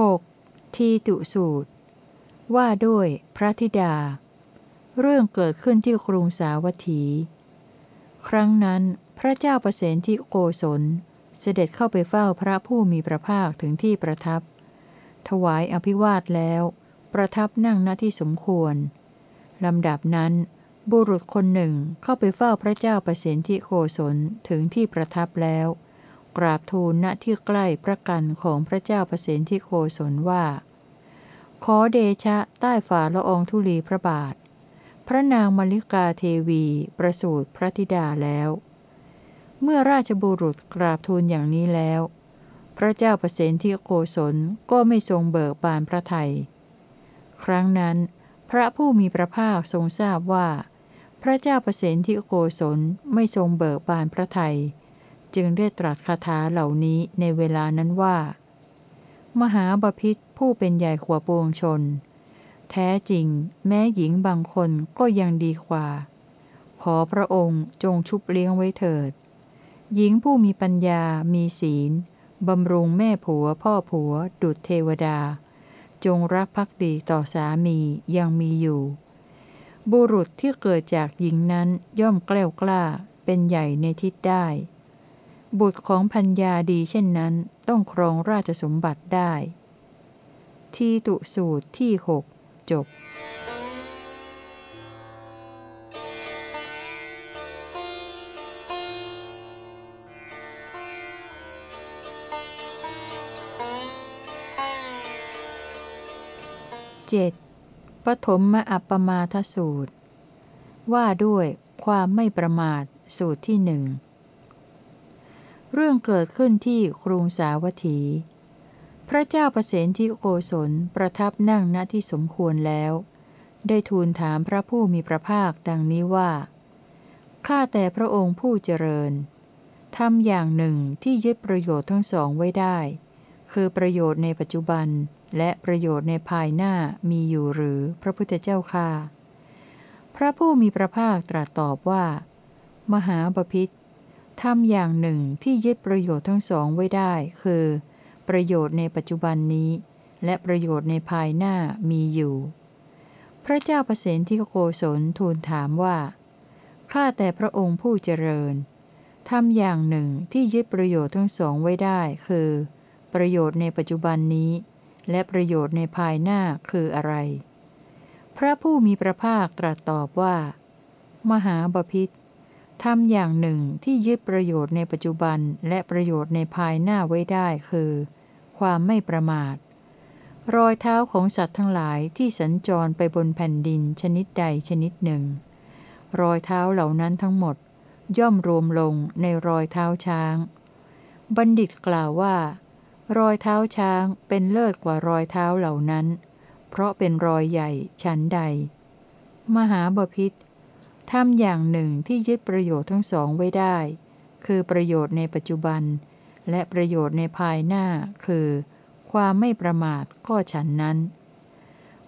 6. ทีตุสูตร ว่าด้วยพระธิดา เรื่องเกิดขึ้นที่กรุงสาวัตถี ครั้งนั้นพระเจ้าประเสนที่โกศล เสด็จเข้าไปเฝ้าพระผู้มีพระภาคถึงที่ประทับ ถวายอภิวาทแล้ว ประทับนั่งณที่สมควรลำดับนั้นบุรุษคนหนึ่งเข้าไปเฝ้าพระเจ้าประเสนที่โกศลถึงที่ประทับแล้ว กราบทูลณที่ใกล้พระกันของพระเจ้าประเสนที่โกศลว่า ขอเดชะใต้ฝ่าละอองธุลีพระบาท พระนางมลิกาเทวีประสูติพระธิดาแล้ว เมื่อราชบุรุษกราบทูลอย่างนี้แล้ว พระเจ้าประเสนที่โกศลก็ไม่ทรงเบิกบานพระไทย ครั้งนั้น พระผู้มีพระภาคทรงทราบว่า พระเจ้าประเสนที่โกศลไม่ทรงเบิกบานพระไทย จึงได้ตรัสคาถาเหล่านี้ในเวลานั้นว่า มหาบพิษผู้เป็นใหญ่ขวปวงชน แท้จริง แม้หญิงบางคนก็ยังดีกว่า ขอพระองค์จงชุบเลี้ยงไว้เถิด หญิงผู้มีปัญญามีศีลบำรุงแม่ผัวพ่อผัว ดุจเทวดา จงรักภักดีต่อสามียังมีอยู่ บุรุษที่เกิดจากหญิงนั้นย่อมแกล้วกล้าเป็นใหญ่ในทิศได้ บุตรของพัญญาดีเช่นนั้นต้องครองราชสมบัติได้ ที่ตุสูตรที่หกจบ 7. ปฐมมอัปปมาทสูตร ว่าด้วยความไม่ประมาทสูตรที่หนึ่ง เรื่องเกิดขึ้นที่กรุงสาวัตถี พระเจ้าประเสนที่โกศลประทับนั่งณที่สมควรแล้ว ได้ทูลถามพระผู้มีพระภาคดังนี้ว่า ข้าแต่พระองค์ผู้เจริญทำอย่างหนึ่งที่ยึดประโยชน์ทั้งสองไว้ได้ คือประโยชน์ในปัจจุบันและประโยชน์ในภายหน้ามีอยู่หรือพระพุทธเจ้าค่าพระผู้มีพระภาคตรัสตอบว่า มหาบพิษ ทำอย่างหนึ่งที่ยึดประโยชน์ทั้งสองไว้ได้ คือ ประโยชน์ในปัจจุบันนี้ และประโยชน์ในภายหน้ามีอยู่ พระเจ้าประเสนที่โกศลทูลถามว่า ข้าแต่พระองค์ผู้เจริญทำอย่างหนึ่งที่ยึดประโยชน์ทั้งสองไว้ได้ คือ ประโยชน์ในปัจจุบันนี้ และประโยชน์ในภายหน้าคืออะไร พระผู้มีพระภาคตรัสตอบว่า มหาบพิษ ทำอย่างหนึ่งที่ยึดประโยชน์ในปัจจุบันและประโยชน์ในภายหน้าไว้ได้คือ ความไม่ประมาท รอยเท้าของสัตว์ทั้งหลายที่สัญจรไปบนแผ่นดินชนิดใดชนิดหนึ่ง รอยเท้าเหล่านั้นทั้งหมด ย่อมรวมลงในรอยเท้าช้าง บัณฑิตกล่าวว่า รอยเท้าช้างเป็นเลิศกว่ารอยเท้าเหล่านั้น เพราะเป็นรอยใหญ่ชั้นใด มหาบพิษ ทำอย่างหนึ่งที่ยึดประโยชน์ทั้งสองไว้ได้ คือประโยชน์ในปัจจุบัน และประโยชน์ในภายหน้า คือ ความไม่ประมาทก็ฉันนั้น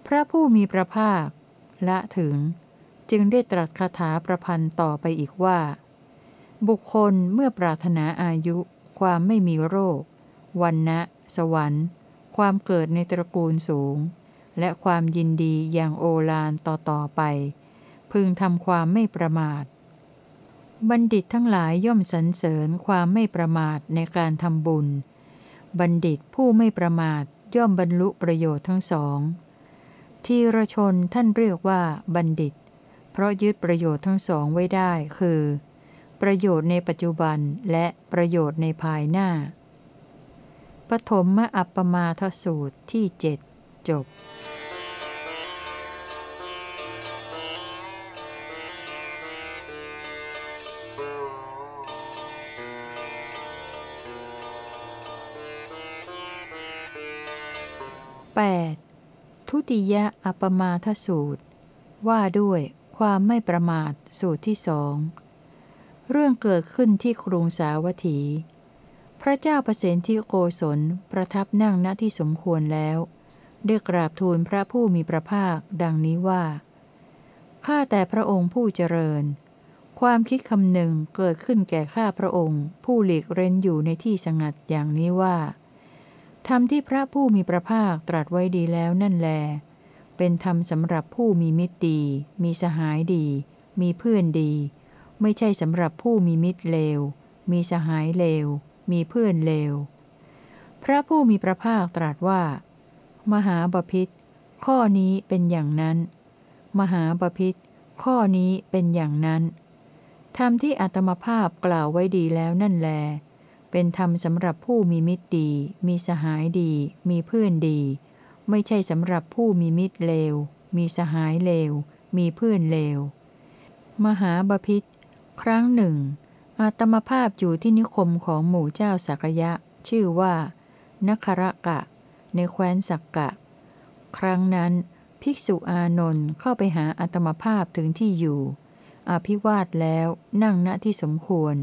พระผู้มีพระภาค ละถึง จึงได้ตรัสคาถาประพันธ์ต่อไปอีกว่า บุคคลเมื่อปรารถนาอายุ ความไม่มีโรค วันนะสวรรค์ ความเกิดในตระกูลสูง และความยินดีอย่างโอฬารต่อๆไป พึงทำความไม่ประมาท บัณฑิตทั้งหลายย่อมสรรเสริญความไม่ประมาทในการทำบุญ บัณฑิตผู้ไม่ประมาทย่อมบรรลุประโยชน์ทั้งสอง ทีรชนท่านเรียกว่าบัณฑิต เพราะยึดประโยชน์ทั้งสองไว้ได้คือ ประโยชน์ในปัจจุบันและประโยชน์ในภายหน้า ปฐมมอัปปมาทสูตรที่เจ็ดจบ 8. ทุติยอัปมาทสูตร ว่าด้วยความไม่ประมาทสูตรที่สองเรื่องเกิดขึ้นที่กรุงสาวัตถี พระเจ้าประเสนที่โกศลประทับนั่งณที่สมควรแล้วได้กราบทูลพระผู้มีพระภาคดังนี้ว่า ข้าแต่พระองค์ผู้เจริญ ความคิดคำหนึ่งเกิดขึ้นแก่ข้าพระองค์ ผู้หลีกเร้นอยู่ในที่สงัดอย่างนี้ว่า ธรรมที่พระผู้มีพระภาคตรัสไว้ดีแล้วนั่นแล เป็นธรรมสำหรับผู้มีมิตรดี มีสหายดี มีเพื่อนดี ไม่ใช่สำหรับผู้มีมิตรเลว มีสหายเลว มีเพื่อนเลว พระผู้มีพระภาคตรัสว่า มหาบพิษข้อนี้เป็นอย่างนั้น มหาบพิษข้อนี้เป็นอย่างนั้น ธรรมที่อัตมภาพกล่าวไว้ดีแล้วนั่นแล เป็นธรรมสำหรับผู้มีมิตรดี มีสหายดี มีเพื่อนดี ไม่ใช่สำหรับผู้มีมิตรเลว มีสหายเลว มีเพื่อนเลว มหาบพิษครั้งหนึ่ง อาตมภาพอยู่ที่นิคมของหมู่เจ้าสักยะ ชื่อว่า นครกะ ในแคว้นสักกะ ครั้งนั้น ภิกษุอานนท์เข้าไปหาอาตมภาพถึงที่อยู่ อภิวาทแล้วนั่งณที่สมควร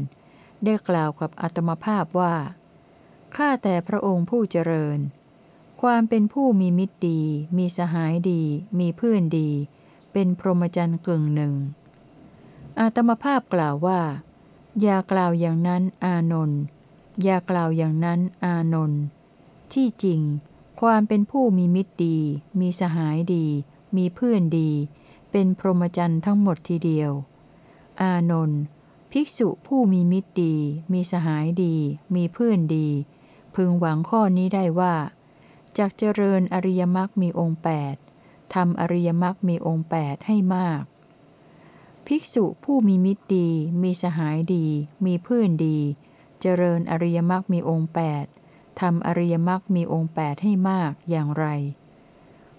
ได้กล่าวกับอาตมภาพว่า ข้าแต่พระองค์ผู้เจริญ ความเป็นผู้มีมิตรดี มีสหายดี มีเพื่อนดี เป็นพรหมจรรย์กึ่งหนึ่ง อาตมภาพกล่าวว่า อย่ากล่าวอย่างนั้นอานนท์ อย่ากล่าวอย่างนั้นอานนท์ ที่จริง ความเป็นผู้มีมิตรดี มีสหายดี มีเพื่อนดี เป็นพรหมจรรย์ทั้งหมดทีเดียว อานนท์ ภิกษุผู้มีมิตรดี มีสหายดี มีเพื่อนดี พึงหวังข้อนี้ได้ว่าจากเจริญอริยมรรคมีองค์แปดทำอริยมรรคมีองค์แปดให้มาก ภิกษุผู้มีมิตรดี มีสหายดี มีเพื่อนดี เจริญอริยมรรคมีองค์แปดทำอริยมรรคมีองค์แปดให้มากอย่างไร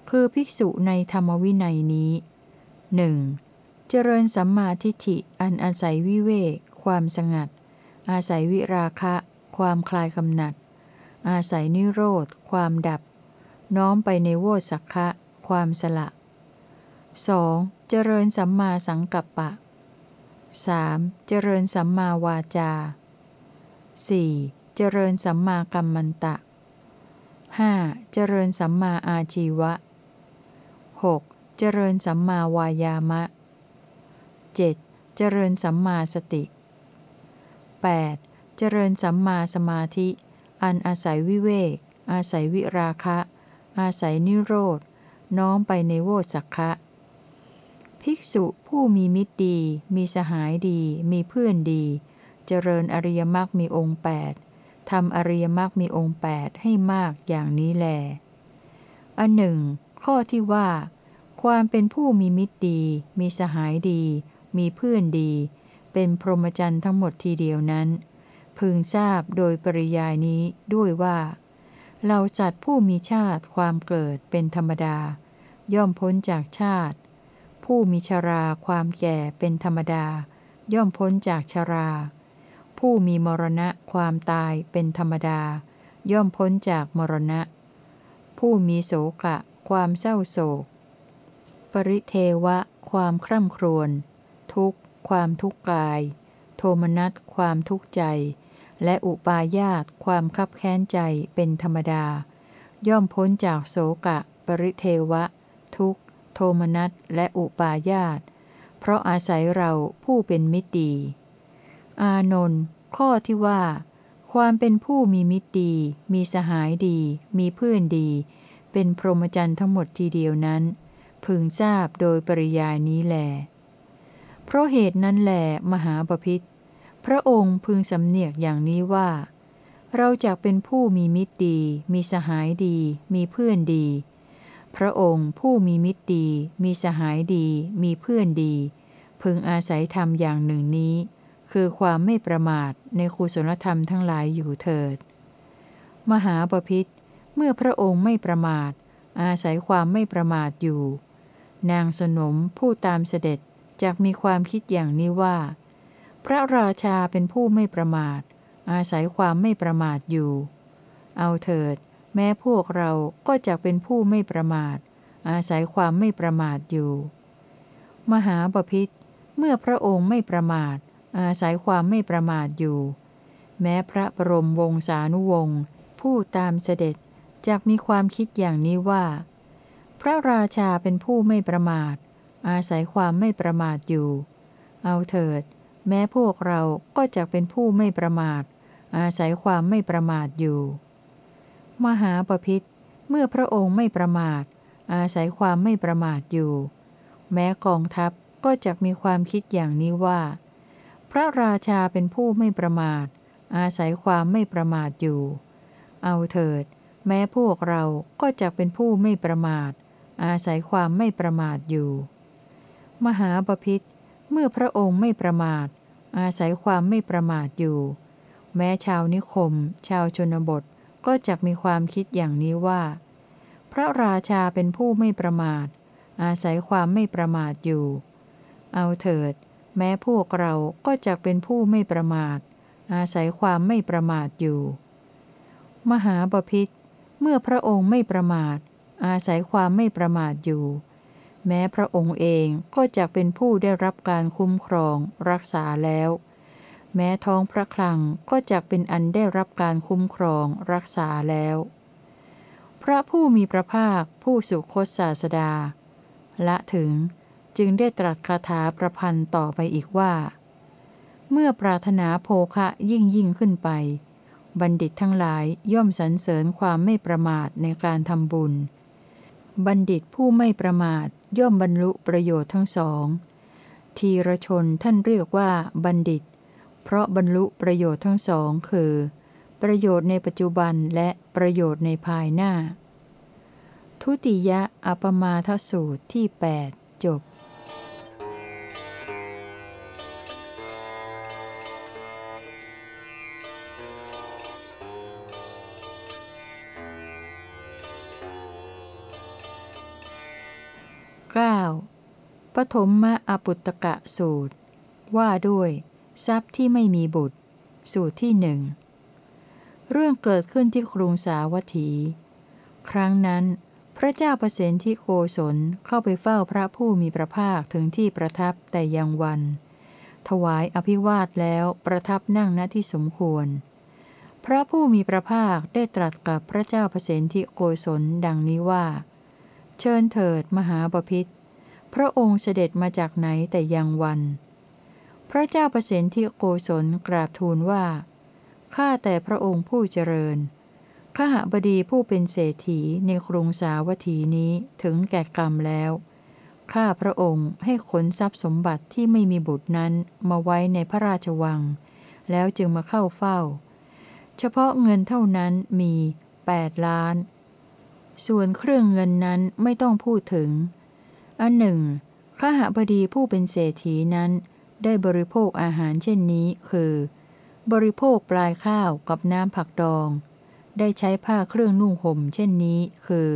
คือภิกษุในธรรมวินัยนี้หนึ่ง เจริญสัมมาทิฏฐิอันอาศัยวิเวก ความสงัด อาศัยวิราคะ ความคลายกำหนัด อาศัยนิโรธ ความดับ น้อมไปในโวสักคะ ความสละ 2. เจริญสัมมาสังกัปปะ 3. เจริญสัมมาวาจา 4. เจริญสัมมากัมมันตะ 5. เจริญสัมมาอาชีวะ 6. เจริญสัมมาวายามะ 7. เจริญสัมมาสติ 8. เจริญสัมมาสมาธิ อันอาศัยวิเวก อาศัยวิราคะ อาศัยนิโรธ น้อมไปในโวสักคะภิกษุผู้มีมิตรดี มีสหายดี มีเพื่อนดี เจริญอริยมรรคมีองค์แปดทำอริยมรรคมีองค์แปดให้มากอย่างนี้แล อันหนึ่ง ข้อที่ว่า ความเป็นผู้มีมิตรดี มีสหายดี มีเพื่อนดี เป็นพรหมจรรย์ทั้งหมดทีเดียวนั้น พึงทราบโดยปริยายนี้ด้วยว่า เราจัดผู้มีชาติความเกิดเป็นธรรมดา ย่อมพ้นจากชาติ ผู้มีชราความแก่เป็นธรรมดา ย่อมพ้นจากชรา ผู้มีมรณะความตายเป็นธรรมดา ย่อมพ้นจากมรณะ ผู้มีโศกะความเศร้าโศก ปริเทวะ ความคร่ำครวญ ทุกข์ ความทุกข์กาย โทมนัสความทุกข์ใจ และอุปาญาตความคับแค้นใจเป็นธรรมดา ย่อมพ้นจากโศกะ ปริเทวะ ทุกข์โทมนัสและอุปาญาต เพราะอาศัยเราผู้เป็นมิตรดี อานนท์ข้อที่ว่า ความเป็นผู้มีมิตรดี มีสหายดี มีเพื่อนดี เป็นพรหมจรรย์ทั้งหมดทีเดียวนั้น พึงทราบโดยปริยายนี้แหลเพ ราะเหตุนั้นแหลมหาปพิธพระองค์พึงสำเนียกอย่างนี้ว่า เราจะเป็นผู้มีมิตรดี มีสหายดี มีเพื่อนดี พระองค์ผู้มีมิตรดี มีสหายดี มีเพื่อนดี พึงอาศัยธรรมอย่างหนึ่งนี้ คือความไม่ประมาทในคุศลธรรมทั้งหลายอยู่เถิด มหาปพิธเมื่อพระองค์ไม่ประมาท อาศัยความไม่ประมาทอยู่ นางสนมผู้ตามเสด็จ จกมีความคิดอย่างนี้ว่า พระราชาเป็นผู้ไม่ประมาท อาศัยความไม่ประมาทอยู่ เอาเถิด แม้พวกเราก็จะเป็นผู้ไม่ประมาท อาศัยความไม่ประมาทอยู่ มหาปพิธเมื่อพระองค์ไม่ประมาท อาศัยความไม่ประมาทอยู่ แม้พระบรมวงศานุวงศ์ผู้ตามเสด็จจกมีความคิดอย่างนี้ว่า พระราชาเป็นผู้ไม่ประมาท อาศัยความไม่ประมาทอยู่ เอาเถิด แม้พวกเราก็จะเป็นผู้ไม่ประมาท อาศัยความไม่ประมาทอยู่ มหาปพิธเมื่อพระองค์ไม่ประมาท อาศัยความไม่ประมาทอยู่ แม้กองทัพก็จะมีความคิดอย่างนี้ว่า พระราชาเป็นผู้ไม่ประมาท อาศัยความไม่ประมาทอยู่ เอาเถิด แม้พวกเราก็จะเป็นผู้ไม่ประมาท อาศัยความไม่ประมาทอยู่ มหาปพิธเมื่อพระองค์ไม่ประมาท อาศัยความไม่ประมาทอยู่ แม้ชาวนิคม ชาวชนบทก็จะมีความคิดอย่างนี้ว่า พระราชาเป็นผู้ไม่ประมาท อาศัยความไม่ประมาทอยู่ เอาเถิด แม้พวกเราก็จะเป็นผู้ไม่ประมาท อาศัยความไม่ประมาทอยู่ มหาบพิษเมื่อพระองค์ไม่ประมาท อาศัยความไม่ประมาทอยู่ แม้พระองค์เองก็จะเป็นผู้ได้รับการคุ้มครองรักษาแล้ว แม้ท้องพระคลังก็จะเป็นอันได้รับการคุ้มครองรักษาแล้ว พระผู้มีพระภาคผู้สุคตศาสดา ละถึงจึงได้ตรัสคาถาประพันธ์ต่อไปอีกว่า เมื่อปรารถนาโภคะยิ่งยิ่งขึ้นไป บัณฑิตทั้งหลายย่อมสรรเสริญความไม่ประมาทในการทำบุญ บัณฑิตผู้ไม่ประมาทย่อมบรรลุประโยชน์ทั้งสอง ทีรชนท่านเรียกว่าบัณฑิต เพราะบรรลุประโยชน์ทั้งสองคือ ประโยชน์ในปัจจุบันและประโยชน์ในภายหน้า ทุติยะอปมาทสูตรที่ 8 จบ 9. ปฐมมะอปุตตกะสูตร ว่าด้วย ทรัพย์ที่ไม่มีบุตร สูตรที่หนึ่งเรื่องเกิดขึ้นที่กรุงสาวัตถี ครั้งนั้น พระเจ้าประสิทธิโกศลเข้าไปเฝ้าพระผู้มีพระภาคถึงที่ประทับแต่ยังวัน ถวายอภิวาทแล้วประทับนั่งณที่สมควร พระผู้มีพระภาคได้ตรัสกับพระเจ้าประสิทธิโกศลดังนี้ว่า เชิญเถิดมหาปพิธพระองค์เสด็จมาจากไหนแต่ยังวัน พระเจ้าประสิทธิโกศลกราบทูลว่า ข้าแต่พระองค์ผู้เจริญ ข้าบดีผู้เป็นเศรษฐีในกรุงสาวัตถีนี้ถึงแก่กรรมแล้ว ข้าพระองค์ให้ขนทรัพย์สมบัติที่ไม่มีบุตรนั้นมาไว้ในพระราชวัง แล้วจึงมาเข้าเฝ้า เฉพาะเงินเท่านั้นมี 8 ล้าน ส่วนเครื่องเงินนั้นไม่ต้องพูดถึง อันหนึ่งข้าหบดีผู้เป็นเศรษฐีนั้น ได้บริโภคอาหารเช่นนี้คือ บริโภคปลายข้าวกับน้ำผักดอง ได้ใช้ผ้าเครื่องนุ่งห่มเช่นนี้คือ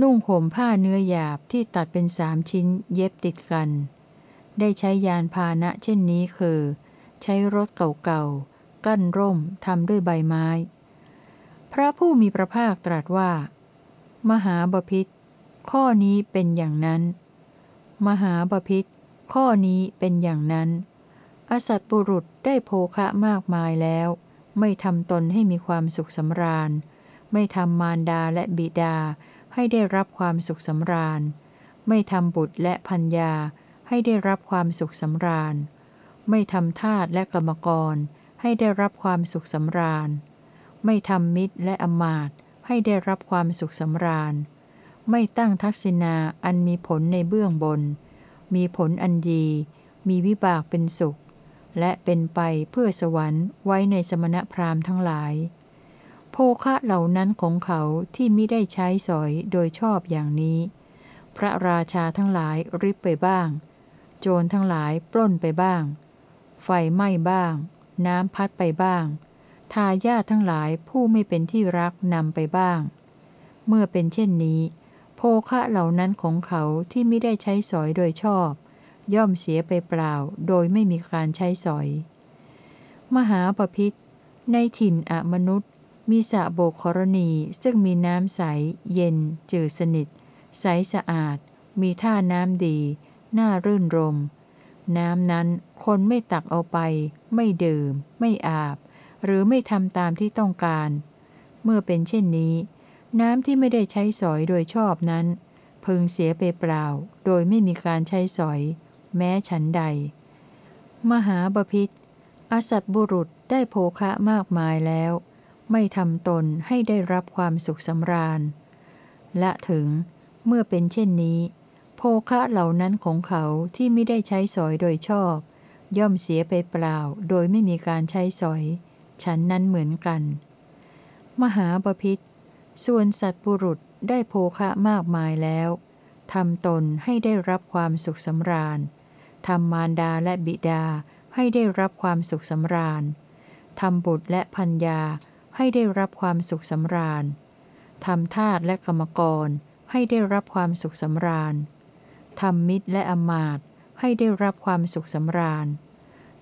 นุ่งห่มผ้าเนื้อหยาบที่ตัดเป็นสามชิ้นเย็บติดกัน ได้ใช้ยานพาหนะเช่นนี้คือ ใช้รถเก่าๆกั้นร่มทำด้วยใบไม้ พระผู้มีพระภาคตรัสว่า มหาบพิษข้อนี้เป็นอย่างนั้น มหาบพิษข้อนี้เป็นอย่างนั้น อสัตบุรุษได้โภคะมากมายแล้ว ไม่ทำตนให้มีความสุขสำราญ ไม่ทำมารดาและบิดา ให้ได้รับความสุขสำราญ ไม่ทำบุตรและพัญญาให้ได้รับความสุขสำราญ ไม่ทำทาตและกรรมกร ให้ได้รับความสุขสำราญ ไม่ทำมิตรและอมาตย ให้ได้รับความสุขสำราญ ไม่ตั้งทักษิณาอันมีผลในเบื้องบน มีผลอันดี มีวิบากเป็นสุข และเป็นไปเพื่อสวรรค์ไว้ในสมณพราหมณ์ทั้งหลาย โภคะเหล่านั้นของเขาที่ไม่ได้ใช้สอยโดยชอบอย่างนี้ พระราชาทั้งหลายริบไปบ้าง โจรทั้งหลายปล้นไปบ้าง ไฟไหม้บ้าง น้ำพัดไปบ้าง ทายาททั้งหลายผู้ไม่เป็นที่รักนำไปบ้าง เมื่อเป็นเช่นนี้ โภคะเหล่านั้นของเขาที่ไม่ได้ใช้สอยโดยชอบ ย่อมเสียไปเปล่าโดยไม่มีการใช้สอย มหาปพิธในถิ่นอมนุษย์ มีสระโบกครณีซึ่งมีน้ำใส เย็น จืดสนิท ใสสะอาด มีท่าน้ำดี น่ารื่นรม น้ำนั้นคนไม่ตักเอาไป ไม่ดื่ม ไม่อาบ หรือไม่ทำตามที่ต้องการ เมื่อเป็นเช่นนี้ น้ำที่ไม่ได้ใช้สอยโดยชอบนั้น พึงเสียไปเปล่า โดยไม่มีการใช้สอย แม้ฉันใด มหาบพิษอสัตบุรุษได้โภคะมากมายแล้ว ไม่ทำตนให้ได้รับความสุขสำราญ และถึงเมื่อเป็นเช่นนี้ โภคะเหล่านั้นของเขาที่ไม่ได้ใช้สอยโดยชอบ ย่อมเสียไปเปล่า โดยไม่มีการใช้สอย ฉันนั้นเหมือนกัน มหาบพิษส่วนสัตว์ปุรุษได้โภคะมากมายแล้วทำตนให้ได้รับความสุขสำราญทำมารดาและบิดาให้ได้รับความสุขสำราญทำบุตรและพัญญาให้ได้รับความสุขสำราญทำทาตและกรรมกรให้ได้รับความสุขสำราญทำมิตรและอมาตให้ได้รับความสุขสำราญ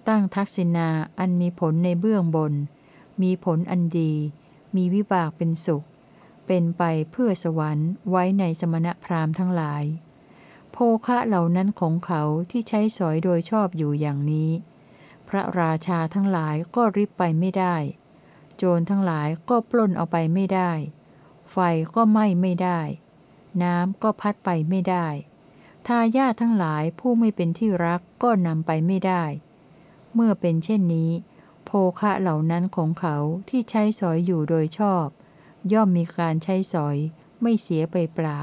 ตั้งทักษิณาอันมีผลในเบื้องบน มีผลอันดี มีวิบากเป็นสุข เป็นไปเพื่อสวรรค์ไว้ในสมณพราหมณ์ทั้งหลาย โภคะเหล่านั้นของเขาที่ใช้สอยโดยชอบอยู่อย่างนี้ พระราชาทั้งหลายก็ริบไปไม่ได้ โจรทั้งหลายก็ปล้นเอาไปไม่ได้ ไฟก็ไหม้ไม่ได้ น้ำก็พัดไปไม่ได้ทายาททั้งหลายผู้ไม่เป็นที่รักก็นำไปไม่ได้ เมื่อเป็นเช่นนี้ โภคะเหล่านั้นของเขาที่ใช้สอยอยู่โดยชอบ ย่อมมีการใช้สอยไม่เสียไปเปล่า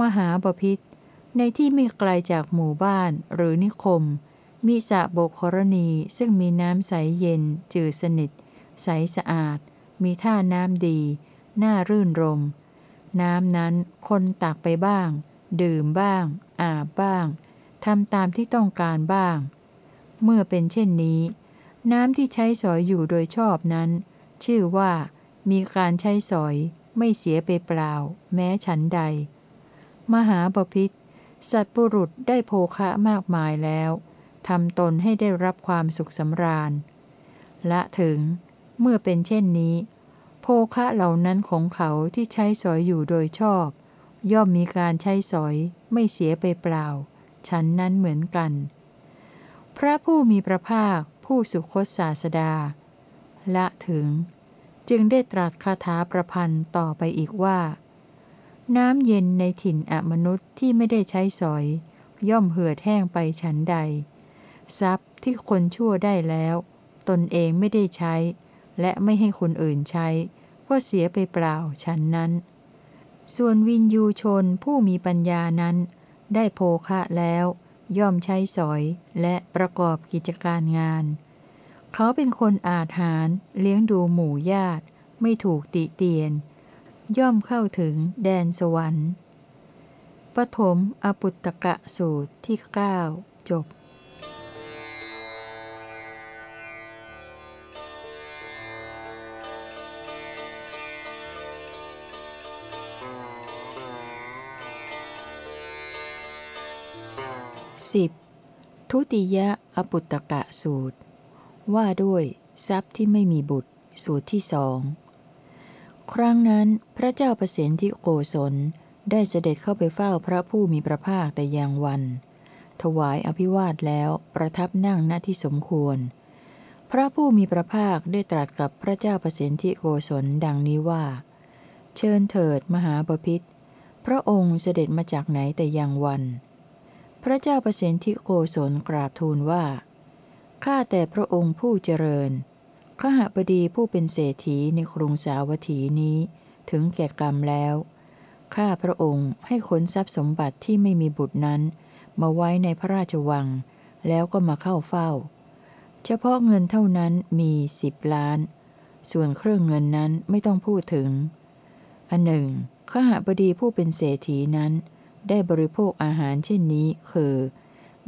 มหาบพิษในที่ไม่ไกลจากหมู่บ้านหรือนิคม มีสระโบกครณีซึ่งมีน้ำใสเย็น จืดสนิท ใสสะอาด มีท่าน้ำดี น่ารื่นรม น้ำนั้นคนตักไปบ้าง ดื่มบ้าง อาบบ้างทำตามที่ต้องการบ้าง เมื่อเป็นเช่นนี้ น้ำที่ใช้สอยอยู่โดยชอบนั้น ชื่อว่า มีการใช้สอยไม่เสียไปเปล่า แม้ฉันใด มหาบพิษสัตว์ปุรุษได้โภคะมากมายแล้วทำตนให้ได้รับความสุขสำราญ ละถึง เมื่อเป็นเช่นนี้ โภคะเหล่านั้นของเขาที่ใช้สอยอยู่โดยชอบ ย่อมมีการใช้สอยไม่เสียไปเปล่า ฉันนั้นเหมือนกัน พระผู้มีพระภาคผู้สุคตศาสดา ละถึง จึงได้ตรัสคาถาประพันธ์ต่อไปอีกว่า น้ำเย็นในถิ่นอมนุษย์ที่ไม่ได้ใช้สอย ย่อมเหือดแห้งไปฉันใด ทรัพย์ที่คนชั่วได้แล้ว ตนเองไม่ได้ใช้ และไม่ให้คนอื่นใช้ ก็เสียไปเปล่าฉันนั้น ส่วนวินยูชนผู้มีปัญญานั้น ได้โภคะแล้ว ย่อมใช้สอยและประกอบกิจการงาน เขาเป็นคนอาจหารเลี้ยงดูหมู่ญาติ ไม่ถูกติเตียน ย่อมเข้าถึงแดนสวรรค์ปฐมอปุตตะสูตรที่ 9 จบ 10. ทุติยะอปุตตกะสูตร ว่าด้วยทรัพย์ที่ไม่มีบุตร สูตรที่สอง ครั้งนั้นพระเจ้าประสิทธิโกศลได้เสด็จเข้าไปเฝ้าพระผู้มีพระภาคแต่ยังวัน ถวายอภิวาทแล้วประทับนั่งณที่สมควร พระผู้มีพระภาคได้ตรัสกับพระเจ้าประสิทธิโกศลดังนี้ว่า เชิญเถิดมหาบพิษพระองค์เสด็จมาจากไหนแต่ยังวัน พระเจ้าประสิทธิโกศลกราบทูลว่า ข้าแต่พระองค์ผู้เจริญ ข้าหบดีผู้เป็นเศรษฐีในกรุงสาวัตถีนี้ถึงแก่กรรมแล้ว ข้าพระองค์ให้ขนทรัพย์สมบัติที่ไม่มีบุตรนั้น มาไว้ในพระราชวัง แล้วก็มาเข้าเฝ้า เฉพาะเงินเท่านั้นมีสิบล้าน ส่วนเครื่องเงินนั้นไม่ต้องพูดถึง อันหนึ่งข้าหบดีผู้เป็นเศรษฐีนั้น ได้บริโภคอาหารเช่นนี้ คือ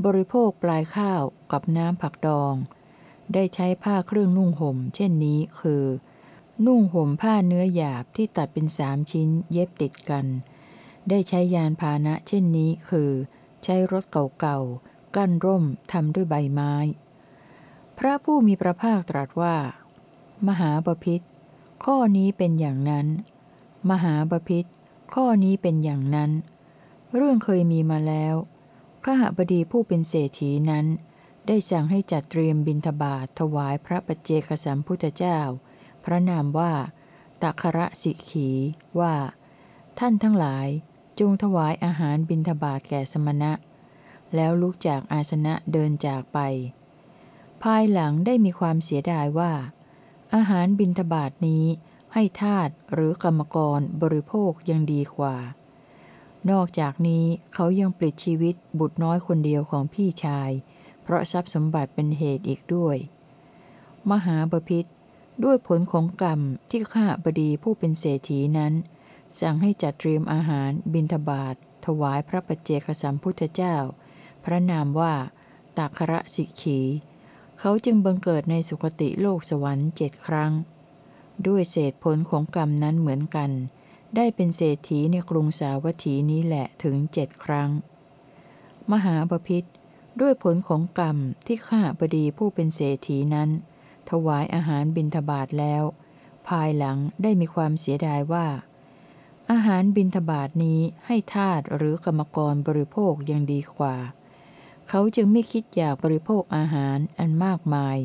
บริโภคปลายข้าวกับน้ำผักดอง ได้ใช้ผ้าเครื่องนุ่งห่ม เช่นนี้ คือ นุ่งห่มผ้าเนื้อหยาบที่ตัดเป็นสามชิ้นเย็บติดกัน ได้ใช้ยานพาหนะ เช่นนี้ คือ ใช้รถเก่าๆ กั้นร่มทำด้วยใบไม้ พระผู้มีพระภาคตรัสว่า มหาบพิษข้อนี้เป็นอย่างนั้น มหาบพิษข้อนี้เป็นอย่างนั้น เรื่องเคยมีมาแล้วข้าหบดีผู้เป็นเศรษฐีนั้น ได้สั่งให้จัดเตรียมบิณฑบาตถวายพระปัจเจกสัมพุทธเจ้า พระนามว่าตัคระสิกขีว่า ท่านทั้งหลายจงถวายอาหารบิณฑบาตแก่สมณะ แล้วลุกจากอาสนะเดินจากไป ภายหลังได้มีความเสียดายว่า อาหารบิณฑบาตนี้ให้ทาสหรือกรรมกรบริโภคยังดีกว่า นอกจากนี้เขายังปลิดชีวิตบุตรน้อยคนเดียวของพี่ชาย เพราะทรัพย์สมบัติเป็นเหตุอีกด้วย มหาบพิษด้วยผลของกรรมที่ข้าบดีผู้เป็นเศรษฐีนั้น สั่งให้จัดเตรียมอาหารบิณฑบาตถวายพระปัจเจกสัมพุทธเจ้า พระนามว่าตากระสิกขี เขาจึงบังเกิดในสุคติโลกสวรรค์เจ็ดครั้ง ด้วยเศษผลของกรรมนั้นเหมือนกัน ได้เป็นเศรษฐีในกรุงสาวัตถีนี้แหละถึงเจ็ดครั้ง มหาบพิษด้วยผลของกรรมที่ข้าบดีผู้เป็นเศรษฐีนั้น ถวายอาหารบิณฑบาตแล้ว ภายหลังได้มีความเสียดายว่า อาหารบิณฑบาตนี้ให้ทาสหรือกรรมกรบริโภคยังดีกว่า เขาจึงไม่คิดอยากบริโภคอาหารอันมากมาย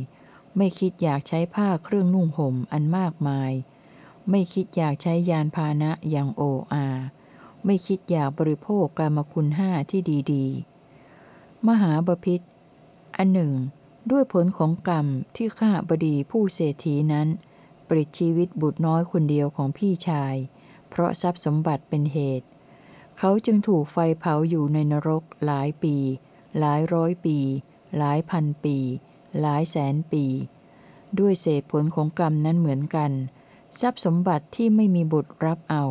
ไม่คิดอยากใช้ผ้าเครื่องนุ่งห่มอันมากมาย ไม่คิดอยากใช้ยานพาหนะอย่างโออา ไม่คิดอยากบริโภคกรรมคุณห้าที่ดีๆ มหาบพิษอันหนึ่ง ด้วยผลของกรรมที่ข้าบดีผู้เศรษฐีนั้นปลิชีวิตบุตรน้อยคนเดียวของพี่ชาย เพราะทรัพย์สมบัติเป็นเหตุ เขาจึงถูกไฟเผาอยู่ในนรกหลายปี หลายร้อยปี หลายพันปี หลายแสนปี ด้วยเศษผลของกรรมนั้นเหมือนกัน ทรัพย์สมบัติที่ไม่มีบุตรรับเอา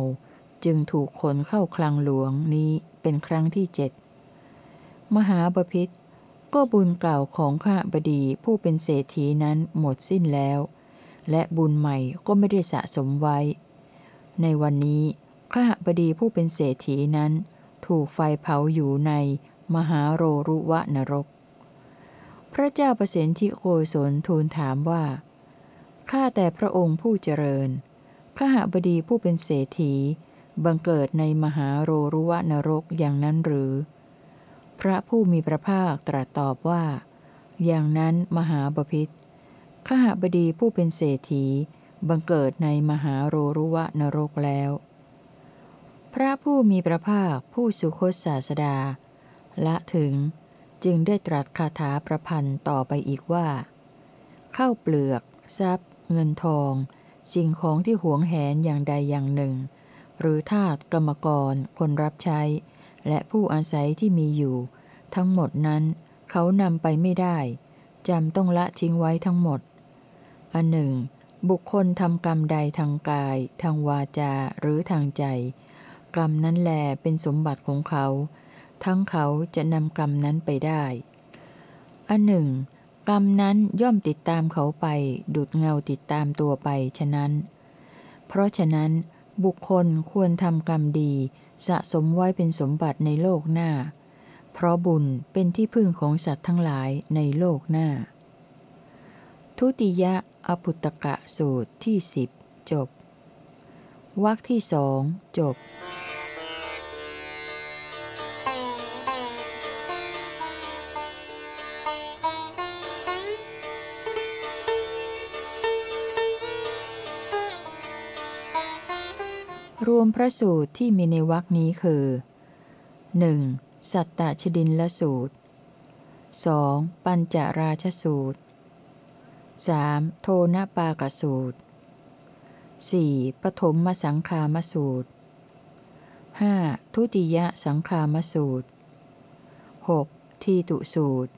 จึงถูกขนเข้าคลังหลวงนี้เป็นครั้งที่เจ็ดมหาบพิษก็บุญเก่าของข้าบดีผู้เป็นเศรษฐีนั้นหมดสิ้นแล้ว และบุญใหม่ก็ไม่ได้สะสมไว้ ในวันนี้ข้าบดีผู้เป็นเศรษฐีนั้น ถูกไฟเผาอยู่ในมหาโรรุวะนรก พระเจ้าประสิทธิโกศลทูลถามว่า ข้าแต่พระองค์ผู้เจริญ ข้าหบดีผู้เป็นเศรษฐี บังเกิดในมหาโรรุวะนรกอย่างนั้นหรือ พระผู้มีพระภาคตรัสตอบว่า อย่างนั้นมหาบพิษข้าหบดีผู้เป็นเศรษฐี บังเกิดในมหาโรรุวะนรกแล้ว พระผู้มีพระภาคผู้สุคตศาสดา ละถึงจึงได้ตรัสคาถาประพันธ์ต่อไปอีกว่า เข้าเปลือก ทรัพย์ เงินทอง สิ่งของที่หวงแหนอย่างใดอย่างหนึ่ง หรือทาสกรรมกร คนรับใช้ และผู้อาศัยที่มีอยู่ ทั้งหมดนั้นเขานำไปไม่ได้จำต้องละทิ้งไว้ทั้งหมด อันหนึ่ง บุคคลทำกรรมใดทางกาย ทางวาจาหรือทางใจ กรรมนั้นแลเป็นสมบัติของเขา ทั้งเขาจะนำกรรมนั้นไปได้ อันหนึ่ง รรมนั้นย่อมติดตามเขาไป ดุดเงาติดตามตัวไปฉะนั้น เพราะฉะนั้น บุคคลควรทำกรรมดี สะสมไว้เป็นสมบัติในโลกหน้า เพราะบุญเป็นที่พึ่งของสัตว์ทั้งหลายในโลกหน้า ทุติยะอภุตตกะสูตรที่สิบจบวรรคที่สองจบ รวมพระสูตรที่มีในวรคนี้คือ 1. สัตตชดินละสูตร 2. ปัญจราชสูตร 3. โทนปากสูตร 4. ปฐมมสังคามสูตร 5. ทุติยสังคามสูตร 6. ทีตุสูตร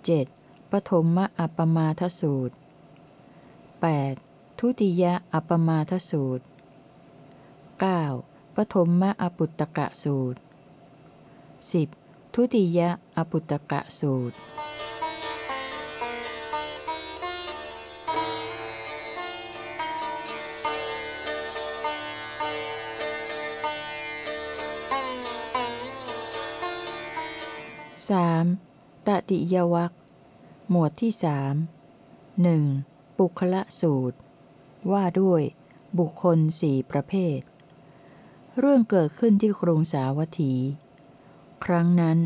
7. ปฐมมอัปมาทสูตร 8. ทุติยอัปมาทสูตร 9. ปฐมมอปุตตกะสูตร 10. ทุติยอปุตตกะสูตร 3. ตติยวัคหมวดที่สามหนึ่งปุคละสูตร ว่าด้วยบุคคลสี่ประเภท เรื่องเกิดขึ้นที่กรุงสาวัตถี ครั้งนั้น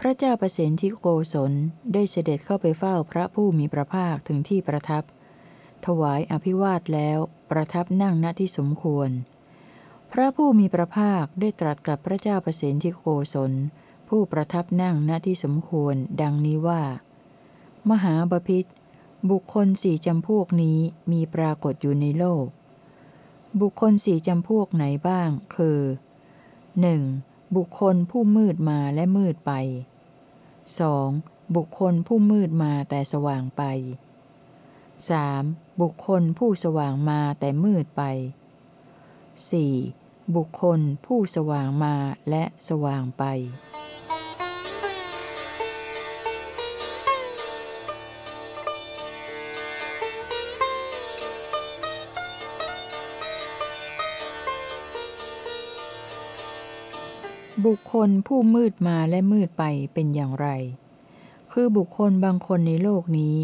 พระเจ้าประสิทธิโกศลได้เสด็จเข้าไปเฝ้าพระผู้มีพระภาคถึงที่ประทับ ถวายอภิวาทแล้วประทับนั่งณที่สมควร พระผู้มีพระภาคได้ตรัสกับพระเจ้าประสิทธิโกศล ผู้ประทับนั่งณที่สมควร ดังนี้ว่า มหาบพิษบุคคลสี่จำพวกนี้มีปรากฏอยู่ในโลก บุคคลสี่จำพวกไหนบ้าง คือ 1. บุคคลผู้มืดมาและมืดไป 2. บุคคลผู้มืดมาแต่สว่างไป 3. บุคคลผู้สว่างมาแต่มืดไป 4. บุคคลผู้สว่างมาและสว่างไป บุคคลผู้มืดมาและมืดไปเป็นอย่างไร คือบุคคลบางคนในโลกนี้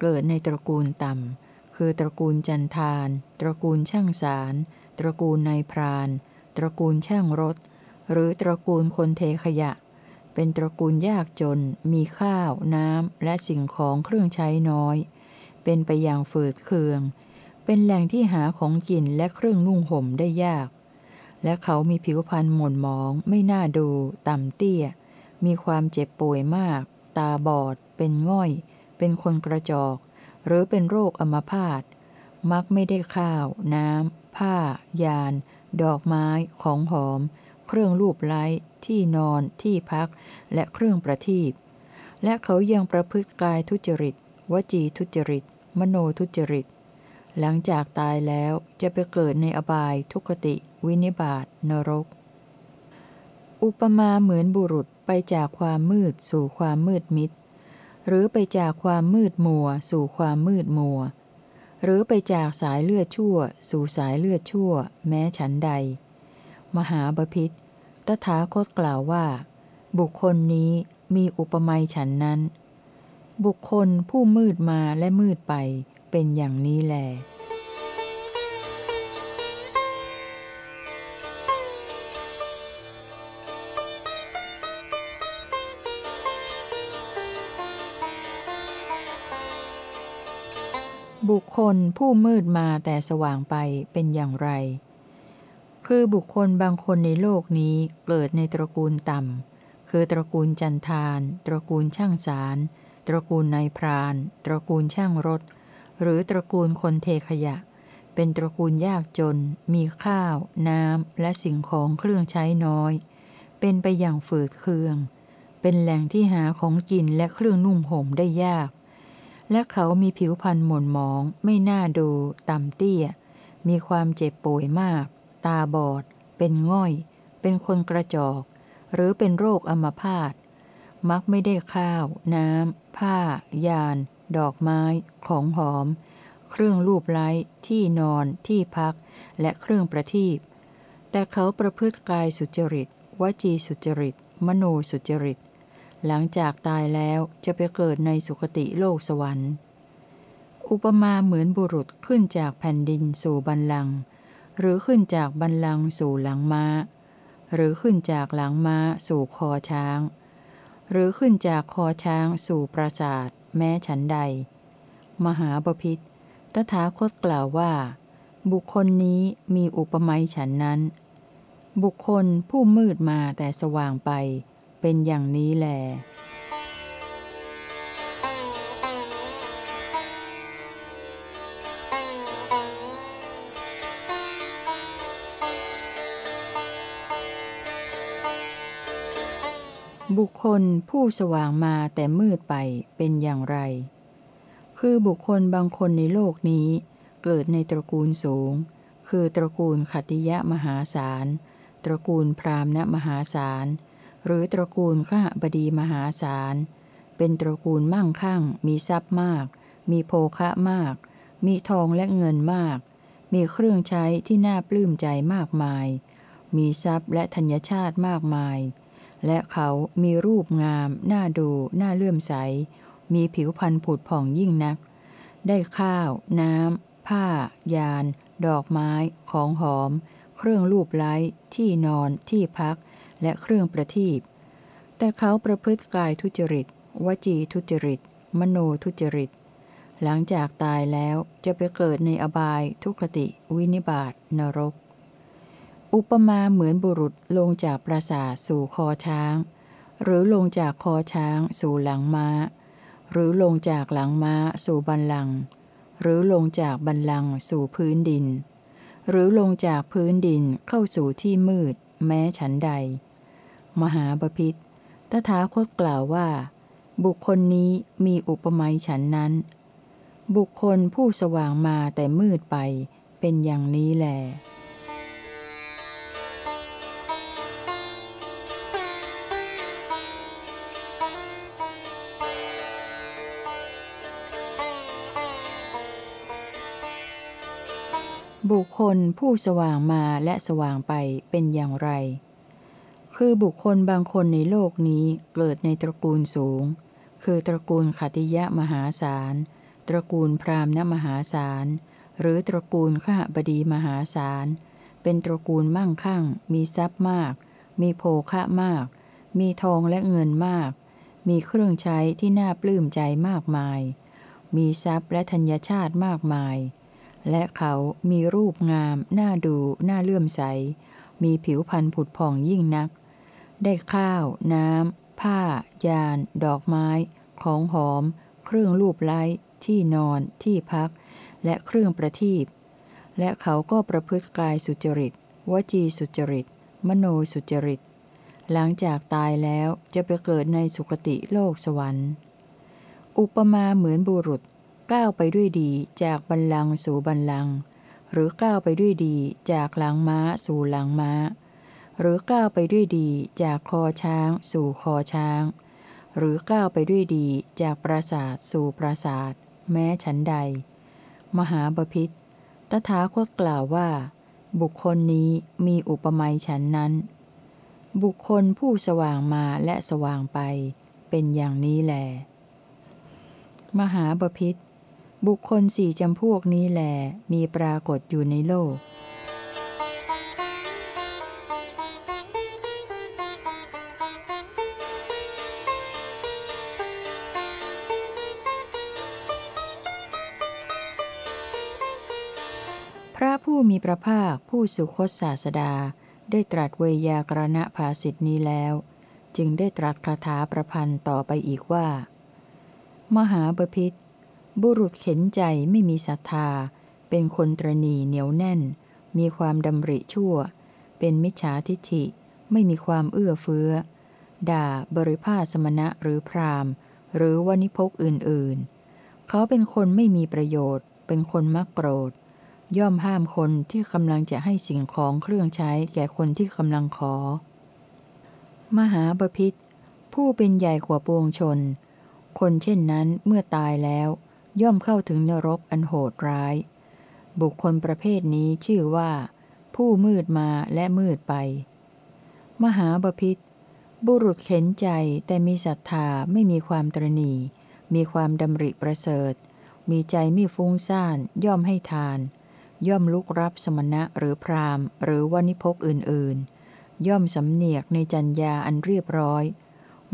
เกิดในตระกูลต่ำ คือตระกูลจันทาน ตระกูลช่างสาร ตระกูลนายพราน ตระกูลช่างรถ หรือตระกูลคนเทขยะ เป็นตระกูลยากจน มีข้าว น้ำ และสิ่งของเครื่องใช้น้อย เป็นไปอย่างฝืดเคือง เป็นแหล่งที่หาของกินและเครื่องนุ่งห่มได้ยาก และเขามีผิวพรรณหม่นหมอง ไม่น่าดู ต่ำเตี้ย มีความเจ็บป่วยมาก ตาบอด เป็นง่อย เป็นคนกระจอก หรือเป็นโรคอัมพาต มักไม่ได้ข้าว น้ำ ผ้า ยาน ดอกไม้ ของหอม เครื่องรูปไล้ ที่นอน ที่พัก และเครื่องประทีปและเขายังประพฤติกายทุจริต วจีทุจริต มโนทุจริต หลังจากตายแล้วจะไปเกิดในอบายทุกติ วินิบาตนรก อุปมาเหมือนบุรุษไปจากความมืดสู่ความมืดมิด หรือไปจากความมืดมัว สู่ความมืดมัว หรือไปจากสายเลือดชั่ว สู่สายเลือดชั่ว แม้ฉันใด มหาบพิษตถาคตกล่าวว่า บุคคลนี้มีอุปมาฉันนั้น บุคคลผู้มืดมาและมืดไปเป็นอย่างนี้แหละ บุคคลผู้มืดมาแต่สว่างไปเป็นอย่างไร คือบุคคลบางคนในโลกนี้เกิดในตระกูลต่ำ คือตระกูลจันทาน ตระกูลช่างสาร ตระกูลนายพราน ตระกูลช่างรถ หรือตระกูลคนเทขยะ เป็นตระกูลยากจน มีข้าว น้ำ และสิ่งของเครื่องใช้น้อย เป็นไปอย่างฝืดเคือง เป็นแหล่งที่หาของกินและเครื่องนุ่งห่มได้ยาก และเขามีผิวพรรณหม่นหมอง ไม่น่าดู ต่ำเตี้ย มีความเจ็บป่วยมาก ตาบอด เป็นง่อย เป็นคนกระจอก หรือเป็นโรคอัมพาต มักไม่ได้ข้าว น้ำ ผ้า ยาน ดอกไม้ ของหอม เครื่องรูปไล้ ที่นอน ที่พัก และเครื่องประทีปแต่เขาประพฤติกายสุจริต วจีสุจริต มโนสุจริต หลังจากตายแล้วจะไปเกิดในสุคติโลกสวรรค์ อุปมาเหมือนบุรุษขึ้นจากแผ่นดินสู่บันลัง หรือขึ้นจากบันลังสู่หลังม้า หรือขึ้นจากหลังม้าสู่คอช้าง หรือขึ้นจากคอช้างสู่ปราสาท แม้ฉันใด มหาบพิษตถาคตกล่าวว่า บุคคลนี้มีอุปมาฉันนั้น บุคคลผู้มืดมาแต่สว่างไป เป็นอย่างนี้แลบุคคลผู้สว่างมาแต่มืดไปเป็นอย่างไร คือบุคคลบางคนในโลกนี้เกิดในตระกูลสูง คือตระกูลขัติยะมหาศาล ตระกูลพราหมณ์มหาศาล หรือตระกูลข้าบดีมหาศาล เป็นตระกูลมั่งคั่ง มีทรัพย์มาก มีโภคะมาก มีทองและเงินมาก มีเครื่องใช้ที่น่าปลื้มใจมากมาย มีทรัพย์และธัญชาติมากมาย และเขามีรูปงาม น่าดู น่าเลื่อมใส มีผิวพรรณผุดผ่องยิ่งนัก ได้ข้าว น้ำ ผ้า ยาน ดอกไม้ ของหอม เครื่องรูปไล้ ที่นอน ที่พัก และเครื่องประทีปแต่เขาประพฤติกายทุจริต วจีทุจริต มโนทุจริต หลังจากตายแล้วจะไปเกิดในอบาย ทุกขติ วินิบาตนรก อุปมาเหมือนบุรุษลงจากปราสาทสู่คอช้าง หรือลงจากคอช้างสู่หลังม้า หรือลงจากหลังม้าสู่บันลัง หรือลงจากบันลังสู่พื้นดิน หรือลงจากพื้นดินเข้าสู่ที่มืด แม้ฉันใด มหาบพิษตถาคตกล่าวว่า บุคคลนี้มีอุปมาฉันนั้น บุคคลผู้สว่างมาแต่มืดไปเป็นอย่างนี้แหละ บุคคลผู้สว่างมาและสว่างไปเป็นอย่างไร คือบุคคลบางคนในโลกนี้เกิดในตระกูลสูง คือตระกูลขัติยะมหาศาล ตระกูลพราหมณ์มหาศาล หรือตระกูลข้าบดีมหาศาล เป็นตระกูลมั่งคั่ง มีทรัพย์มาก มีโภคะมาก มีทองและเงินมาก มีเครื่องใช้ที่น่าปลื้มใจมากมาย มีทรัพย์และธัญชาติมากมาย และเขามีรูปงาม น่าดู น่าเลื่อมใส มีผิวพรรณผุดผ่องยิ่งนัก ได้ข้าว น้ำ ผ้า ยาน ดอกไม้ ของหอม เครื่องรูปไล้ ที่นอน ที่พัก และเครื่องประทีป และเขาก็ประพฤติกายสุจริต วจีสุจริต มโนสุจริต หลังจากตายแล้วจะไปเกิดในสุคติโลกสวรรค์ อุปมาเหมือนบุรุษ ก้าวไปด้วยดีจากบันลังสู่บันลัง หรือก้าวไปด้วยดีจากหลังม้าสู่หลังม้า หรือก้าวไปด้วยดีจากคอช้าง สู่คอช้าง หรือก้าวไปด้วยดีจากปราสาทสู่ปราสาท แม้ฉันใด มหาบพิษตถาคตกล่าวว่า บุคคลนี้มีอุปมาฉันนั้น บุคคลผู้สว่างมาและสว่างไป เป็นอย่างนี้แหลมหาบพิษ บุคคลสี่จำพวกนี้แหลมีปรากฏอยู่ในโลก พระผู้มีพระภาคผู้สุคตศาสดาได้ตรัสเวยากรณภาสิทธินี้แล้ว จึงได้ตรัสคาถาประพันธ์ต่อไปอีกว่า มหาบพิษ บุรุษเข็นใจไม่มีศรัทธา เป็นคนตรณีเหนียวแน่น มีความดำริชั่ว เป็นมิจฉาทิฐิ ไม่มีความเอื้อเฟื้อ ด่าบริภาสมณะหรือพรามหรือวณิพกอื่นๆ เขาเป็นคนไม่มีประโยชน์ เป็นคนมักโกรธ ย่อมห้ามคนที่กำลังจะให้สิ่งของเครื่องใช้แก่คนที่กำลังขอ มหาบพิษผู้เป็นใหญ่กว่าปวงชน คนเช่นนั้นเมื่อตายแล้ว ย่อมเข้าถึงนรกอันโหดร้าย บุคคลประเภทนี้ชื่อว่า ผู้มืดมาและมืดไป มหาบพิษบุรุษเข็นใจแต่มีศรัทธาไม่มีความตรณี มีความดำริประเสริฐ มีใจไม่ฟุ้งซ่าน ย่อมให้ทาน ย่อมลุกรับสมณะหรือพรามหรือวณิพกอื่นๆ ย่อมสำเนียกในจัญญาอันเรียบร้อย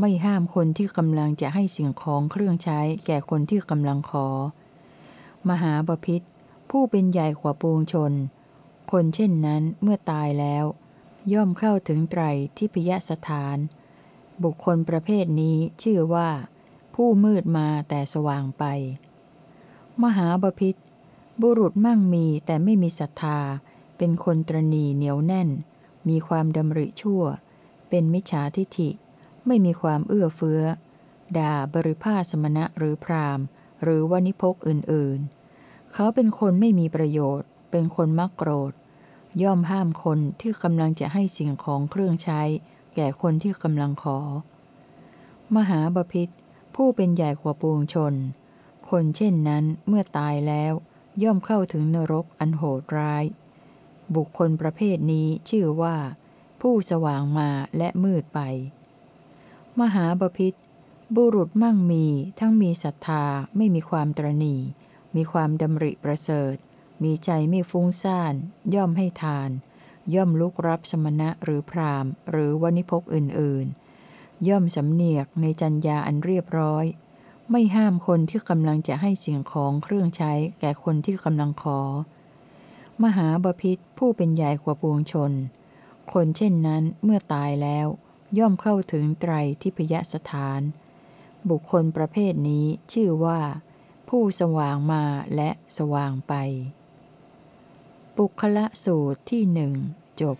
ไม่ห้ามคนที่กำลังจะให้สิ่งของเครื่องใช้แก่คนที่กำลังขอ มหาบพิษผู้เป็นใหญ่กว่าปวงชน คนเช่นนั้นเมื่อตายแล้ว ย่อมเข้าถึงไตรที่พยสถาน บุคคลประเภทนี้ชื่อว่า ผู้มืดมาแต่สว่างไป มหาบพิษบุรุษมั่งมีแต่ไม่มีศรัทธา เป็นคนตรณีเหนียวแน่น มีความดำริชั่ว เป็นมิจฉาทิฐิ ไม่มีความเอื้อเฟื้อ ด่าบริภาสมณะหรือพราหมณ์ หรือวณิพกอื่นๆ เขาเป็นคนไม่มีประโยชน์ เป็นคนมักโกรธ ย่อมห้ามคนที่กำลังจะให้สิ่งของเครื่องใช้ แก่คนที่กำลังขอ มหาบพิษผู้เป็นใหญ่กว่าปวงชน คนเช่นนั้นเมื่อตายแล้วย่อมเข้าถึงนรกอันโหดร้าย บุคคลประเภทนี้ชื่อว่า ผู้สว่างมาและมืดไป มหาบพิษบุรุษมั่งมีทั้งมีศรัทธาไม่มีความตรณีมีความดำริประเสริฐ มีใจไม่ฟุ้งซ่าน ย่อมให้ทาน ย่อมลุกรับสมณะหรือพรามหรือวณิพกอื่นๆ ย่อมสำเนียกในจัญญาอันเรียบร้อย ไม่ห้ามคนที่กำลังจะให้สิ่งของเครื่องใช้แก่คนที่กำลังขอ มหาบพิษผู้เป็นใหญ่กว่าปวงชน คนเช่นนั้นเมื่อตายแล้ว ย่อมเข้าถึงไตรทิพยสถาน บุคคลประเภทนี้ชื่อว่า ผู้สว่างมาและสว่างไป ปุคละสูตรที่หนึ่งจบ